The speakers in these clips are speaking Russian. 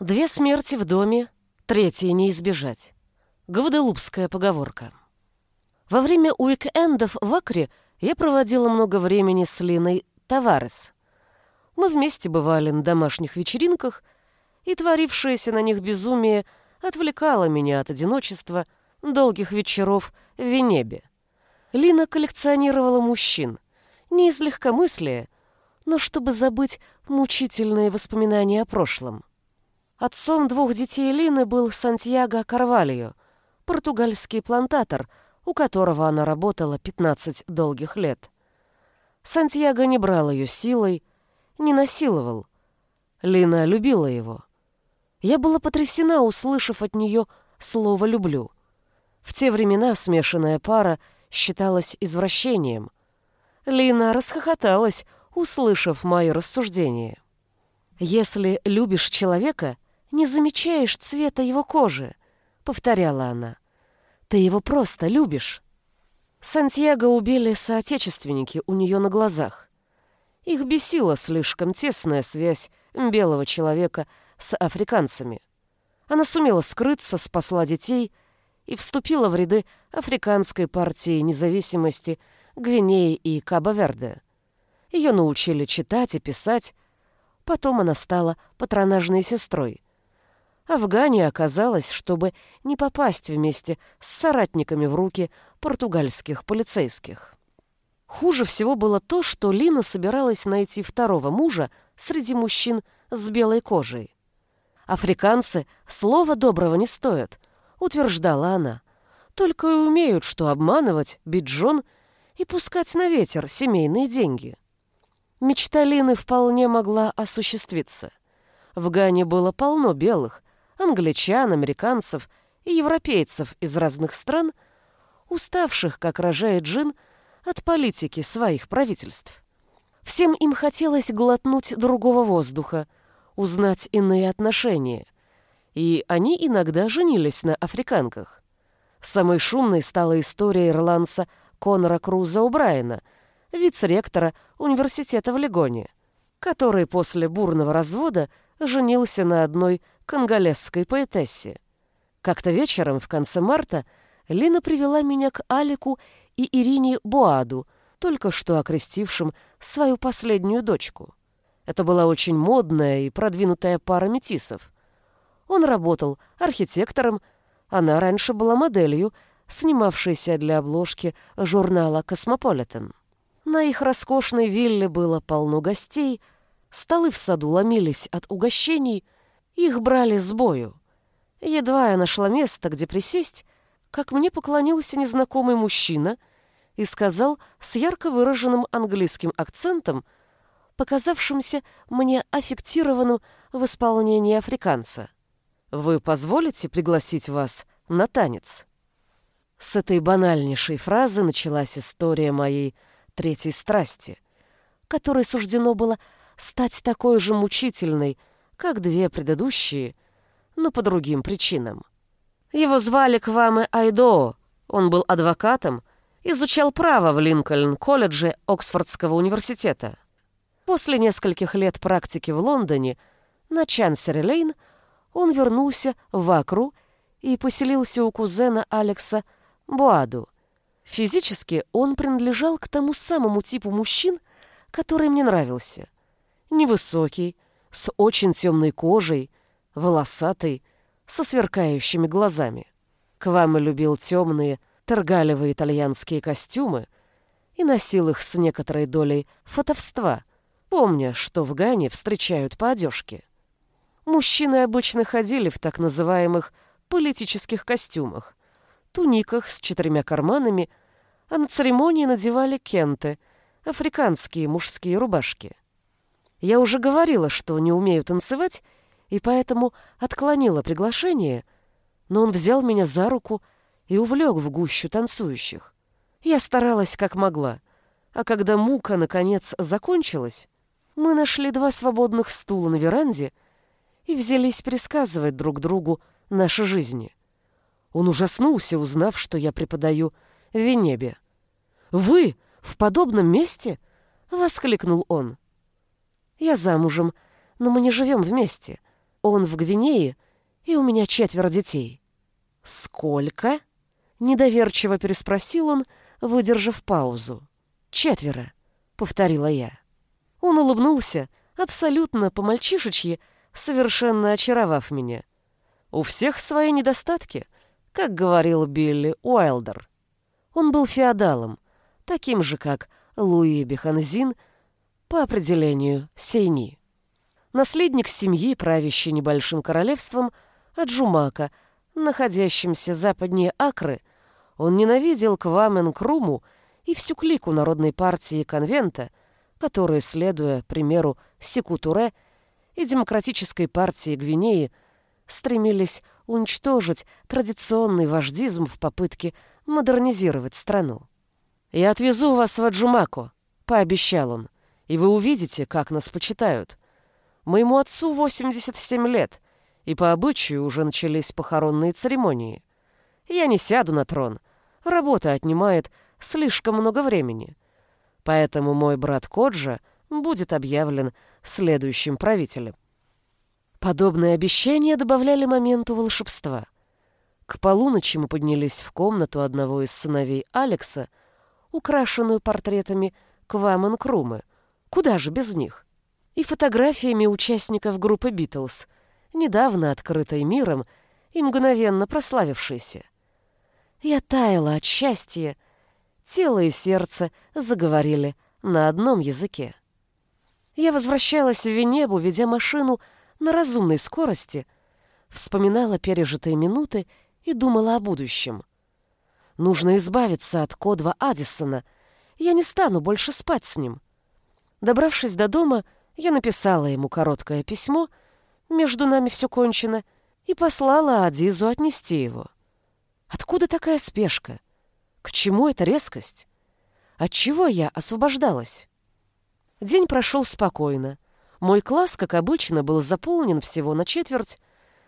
Две смерти в доме, третьей не избежать. Гваделупская поговорка. Во время уикендов в Акре я проводила много времени с Линой Таварес. Мы вместе бывали на домашних вечеринках, и творившееся на них безумие отвлекало меня от одиночества долгих вечеров в Венебе. Лина коллекционировала мужчин, не из легкомыслия, но чтобы забыть мучительные воспоминания о прошлом. Отцом двух детей Лины был Сантьяго Карвальо, португальский плантатор, у которого она работала 15 долгих лет. Сантьяго не брал ее силой, не насиловал. Лина любила его. Я была потрясена, услышав от нее слово «люблю». В те времена смешанная пара считалась извращением. Лина расхохоталась, услышав мои рассуждения. «Если любишь человека, не замечаешь цвета его кожи», — повторяла она. «Ты его просто любишь». Сантьяго убили соотечественники у нее на глазах. Их бесила слишком тесная связь белого человека с африканцами. Она сумела скрыться, спасла детей и вступила в ряды Африканской партии независимости Гвинеи и Кабо-Верде. Ее научили читать и писать, потом она стала патронажной сестрой. А в Гане оказалось, чтобы не попасть вместе с соратниками в руки португальских полицейских. Хуже всего было то, что Лина собиралась найти второго мужа среди мужчин с белой кожей. «Африканцы слова доброго не стоят», — утверждала она. «Только и умеют, что обманывать, бить жен и пускать на ветер семейные деньги». Мечта Лины вполне могла осуществиться. В Гане было полно белых, англичан, американцев и европейцев из разных стран, уставших, как рожает джин, от политики своих правительств. Всем им хотелось глотнуть другого воздуха, узнать иные отношения. И они иногда женились на африканках. Самой шумной стала история ирландца Конора Круза О'Брайена, вице-ректора университета в Легоне, который после бурного развода женился на одной конголезской поэтессе. Как-то вечером в конце марта Лина привела меня к Алику и Ирине Буаду, только что окрестившим свою последнюю дочку. Это была очень модная и продвинутая пара метисов. Он работал архитектором, она раньше была моделью, снимавшейся для обложки журнала «Космополитен». На их роскошной вилле было полно гостей, столы в саду ломились от угощений — их брали с бою. Едва я нашла место, где присесть, как мне поклонился незнакомый мужчина и сказал с ярко выраженным английским акцентом, показавшимся мне аффектированным в исполнении африканца. «Вы позволите пригласить вас на танец?» С этой банальнейшей фразы началась история моей третьей страсти, которой суждено было стать такой же мучительной, как две предыдущие, но по другим причинам. Его звали Кваме Айдо, он был адвокатом, изучал право в Линкольн-колледже Оксфордского университета. После нескольких лет практики в Лондоне на Чансери-Лейн он вернулся в Акру и поселился у кузена Алекса Буаду. Физически он принадлежал к тому самому типу мужчин, который мне нравился. Невысокий, с очень темной кожей, волосатый, со сверкающими глазами. Квама любил темные, торгалевые итальянские костюмы и носил их с некоторой долей фотовства, помня, что в Гане встречают по одежке. Мужчины обычно ходили в так называемых политических костюмах, туниках с четырьмя карманами, а на церемонии надевали кенты, африканские мужские рубашки. Я уже говорила, что не умею танцевать, и поэтому отклонила приглашение, но он взял меня за руку и увлек в гущу танцующих. Я старалась как могла, а когда мука, наконец, закончилась, мы нашли два свободных стула на веранде и взялись пересказывать друг другу наши жизни. Он ужаснулся, узнав, что я преподаю в Венебе. «Вы в подобном месте?» — воскликнул он. Я замужем, но мы не живем вместе. Он в Гвинее, и у меня четверо детей». «Сколько?» — недоверчиво переспросил он, выдержав паузу. «Четверо», — повторила я. Он улыбнулся, абсолютно по-мальчишечьи, совершенно очаровав меня. «У всех свои недостатки», как говорил Билли Уайлдер. Он был феодалом, таким же, как Луи Беханзин, по определению Сейни. Наследник семьи, правящий небольшим королевством, Аджумака, находящимся западнее Акры, он ненавидел Квамен Круму и всю клику Народной партии конвента, которые, следуя примеру Секутуре и Демократической партии Гвинеи, стремились уничтожить традиционный вождизм в попытке модернизировать страну. «Я отвезу вас в Аджумако», — пообещал он, «и вы увидите, как нас почитают. Моему отцу 87 лет, и по обычаю уже начались похоронные церемонии. Я не сяду на трон, работа отнимает слишком много времени. Поэтому мой брат Коджа будет объявлен следующим правителем. Подобные обещания добавляли моменту волшебства. К полуночи мы поднялись в комнату одного из сыновей Алекса, украшенную портретами Квамен Крумы. Куда же без них? И фотографиями участников группы «Битлз», недавно открытой миром и мгновенно прославившейся. Я таяла от счастья, тело и сердце заговорили на одном языке. Я возвращалась в Венебу, ведя машину на разумной скорости, вспоминала пережитые минуты и думала о будущем. Нужно избавиться от Кодва Аддисона. Я не стану больше спать с ним. Добравшись до дома, я написала ему короткое письмо, между нами все кончено, и послала Адизу отнести его. Откуда такая спешка? К чему эта резкость? От чего я освобождалась? День прошел спокойно. Мой класс, как обычно, был заполнен всего на четверть,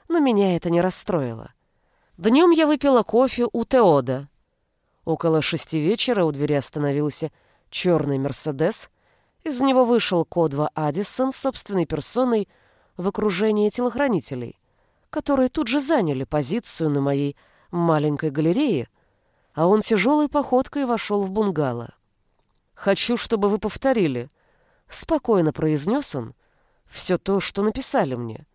но меня это не расстроило. Днем я выпила кофе у Теода. Около шести вечера у двери остановился черный «Мерседес». Из него вышел Кодва Адисон собственной персоной в окружении телохранителей, которые тут же заняли позицию на моей маленькой галерее, а он тяжелой походкой вошел в бунгало. «Хочу, чтобы вы повторили», — спокойно произнес он, — «все то, что написали мне.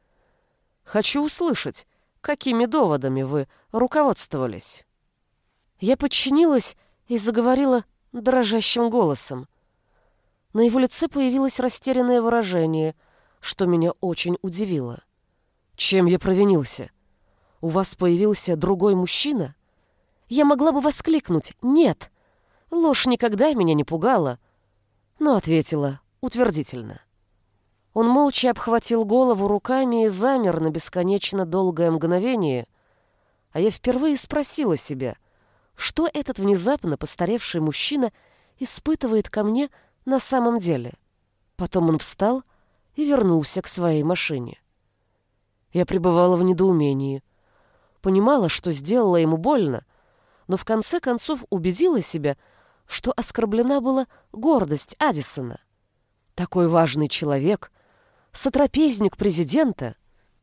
Хочу услышать, какими доводами вы руководствовались». Я подчинилась и заговорила дрожащим голосом. На его лице появилось растерянное выражение, что меня очень удивило. «Чем я провинился? У вас появился другой мужчина?» Я могла бы воскликнуть «нет». Ложь никогда меня не пугала, но ответила утвердительно. Он молча обхватил голову руками и замер на бесконечно долгое мгновение, а я впервые спросила себя, что этот внезапно постаревший мужчина испытывает ко мне на самом деле. Потом он встал и вернулся к своей машине. Я пребывала в недоумении. Понимала, что сделала ему больно, но в конце концов убедила себя, что оскорблена была гордость Аддисона. Такой важный человек, сотрапезник президента,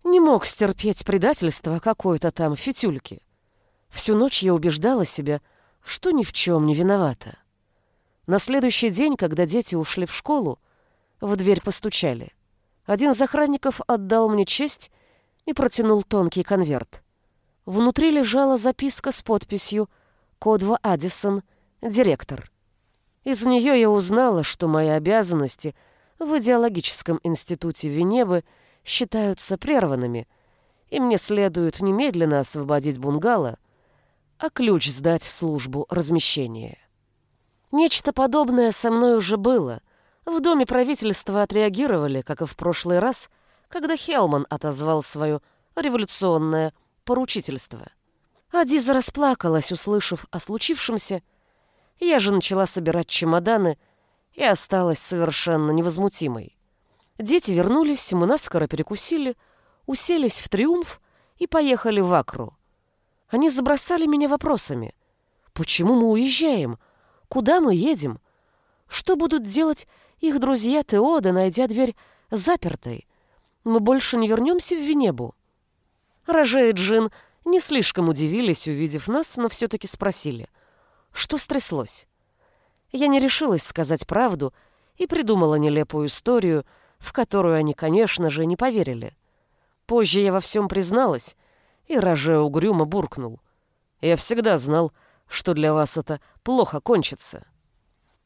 не мог стерпеть предательство какой-то там фитюльки. Всю ночь я убеждала себя, что ни в чем не виновата. На следующий день, когда дети ушли в школу, в дверь постучали. Один из охранников отдал мне честь и протянул тонкий конверт. Внутри лежала записка с подписью «Кодва Аддисон, директор». Из нее я узнала, что мои обязанности в идеологическом институте Венебы считаются прерванными, и мне следует немедленно освободить бунгало, а ключ сдать в службу размещения. Нечто подобное со мной уже было. В доме правительства отреагировали, как и в прошлый раз, когда Хелман отозвал свое революционное поручительство. Адиза расплакалась, услышав о случившемся, я же начала собирать чемоданы и осталась совершенно невозмутимой. Дети вернулись, мы наскоро перекусили, уселись в триумф и поехали в Акру. Они забросали меня вопросами. Почему мы уезжаем? Куда мы едем? Что будут делать их друзья Теода, найдя дверь запертой? Мы больше не вернемся в Венебу?» Роже и Джин не слишком удивились, увидев нас, но все-таки спросили, что стряслось. Я не решилась сказать правду и придумала нелепую историю, в которую они, конечно же, не поверили. Позже я во всем призналась, и Роже угрюмо буркнул. «Я всегда знал, что для вас это плохо кончится».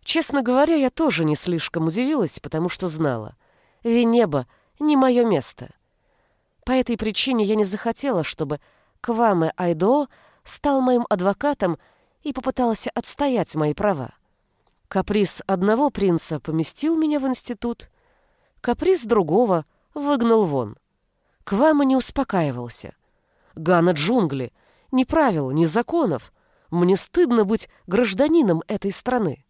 Честно говоря, я тоже не слишком удивилась, потому что знала. Венеба — не мое место. По этой причине я не захотела, чтобы Кваме Айдо стал моим адвокатом и попытался отстоять мои права. Каприз одного принца поместил меня в институт, каприз другого выгнал вон. Квама не успокаивался. Гана джунгли, ни правил, ни законов. Мне стыдно быть гражданином этой страны.